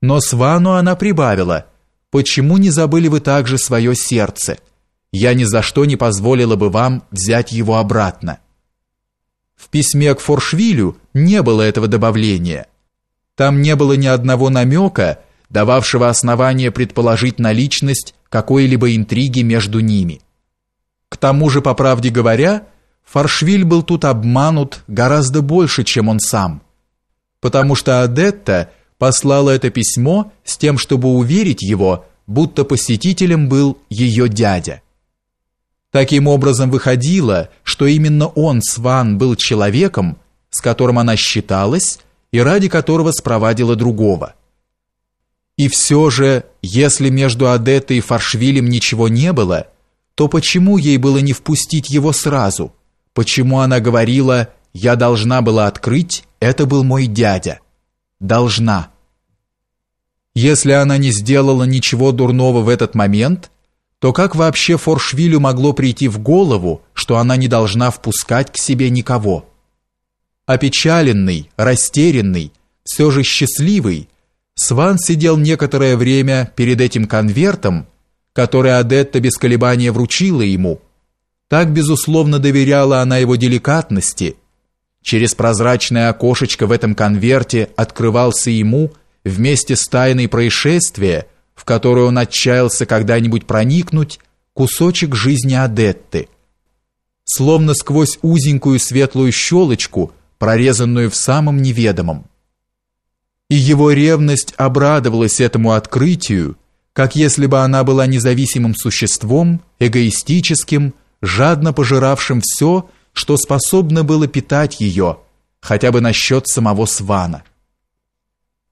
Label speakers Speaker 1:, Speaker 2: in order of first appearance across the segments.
Speaker 1: Но Свану она прибавила, «Почему не забыли вы также свое сердце? Я ни за что не позволила бы вам взять его обратно». В письме к Форшвилю не было этого добавления. Там не было ни одного намека, дававшего основание предположить наличность какой-либо интриги между ними. К тому же, по правде говоря, Форшвиль был тут обманут гораздо больше, чем он сам, потому что Адетта послала это письмо с тем, чтобы уверить его, будто посетителем был ее дядя. Таким образом выходило, что именно он, Сван, был человеком, с которым она считалась и ради которого спровадила другого. И все же, если между Адеттой и Фаршвилем ничего не было, то почему ей было не впустить его сразу? Почему она говорила «я должна была открыть, это был мой дядя»? Должна. Если она не сделала ничего дурного в этот момент, то как вообще Форшвилю могло прийти в голову, что она не должна впускать к себе никого? Опечаленный, растерянный, все же счастливый, Сван сидел некоторое время перед этим конвертом, который Адетта без колебания вручила ему. Так, безусловно, доверяла она его деликатности – Через прозрачное окошечко в этом конверте открывался ему вместе с тайной происшествия, в которое он отчаялся когда-нибудь проникнуть, кусочек жизни Адетты. Словно сквозь узенькую светлую щелочку, прорезанную в самом неведомом. И его ревность обрадовалась этому открытию, как если бы она была независимым существом, эгоистическим, жадно пожиравшим все, что способно было питать ее, хотя бы насчет самого Свана.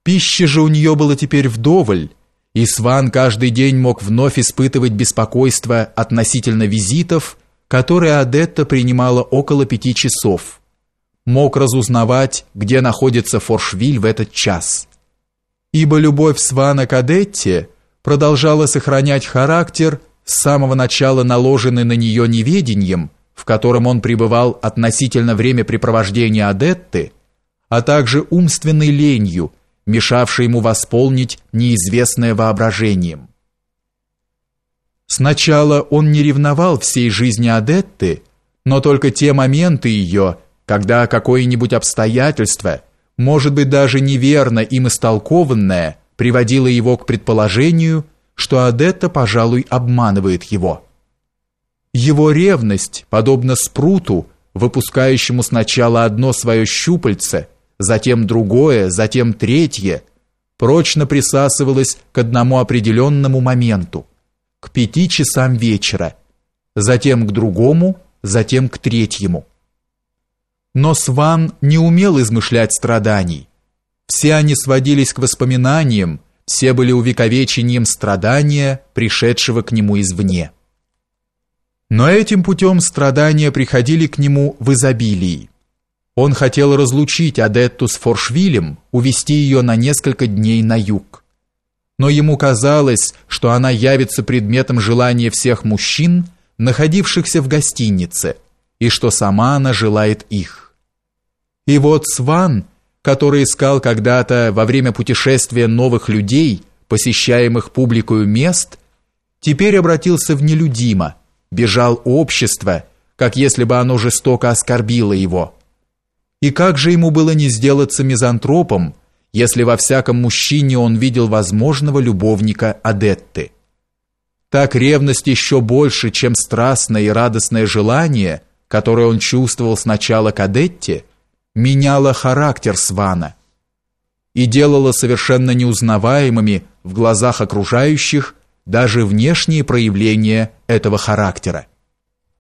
Speaker 1: Пищи же у нее было теперь вдоволь, и Сван каждый день мог вновь испытывать беспокойство относительно визитов, которые Адетта принимала около пяти часов. Мог разузнавать, где находится Форшвиль в этот час. Ибо любовь Свана к Адетте продолжала сохранять характер, с самого начала наложенный на нее неведением – в котором он пребывал относительно времяпрепровождения Адетты, а также умственной ленью, мешавшей ему восполнить неизвестное воображением. Сначала он не ревновал всей жизни Адетты, но только те моменты ее, когда какое-нибудь обстоятельство, может быть даже неверно им истолкованное, приводило его к предположению, что Адетта, пожалуй, обманывает его. Его ревность, подобно спруту, выпускающему сначала одно свое щупальце, затем другое, затем третье, прочно присасывалась к одному определенному моменту, к пяти часам вечера, затем к другому, затем к третьему. Но Сван не умел измышлять страданий. Все они сводились к воспоминаниям, все были увековечением страдания, пришедшего к нему извне. Но этим путем страдания приходили к нему в изобилии. Он хотел разлучить Адетту с Форшвилем, увести ее на несколько дней на юг. Но ему казалось, что она явится предметом желания всех мужчин, находившихся в гостинице, и что сама она желает их. И вот Сван, который искал когда-то во время путешествия новых людей, посещаемых публикою мест, теперь обратился в нелюдимо – бежал общество, как если бы оно жестоко оскорбило его. И как же ему было не сделаться мизантропом, если во всяком мужчине он видел возможного любовника Адетты? Так ревность еще больше, чем страстное и радостное желание, которое он чувствовал сначала к Адетте, меняла характер Свана и делала совершенно неузнаваемыми в глазах окружающих даже внешние проявления этого характера.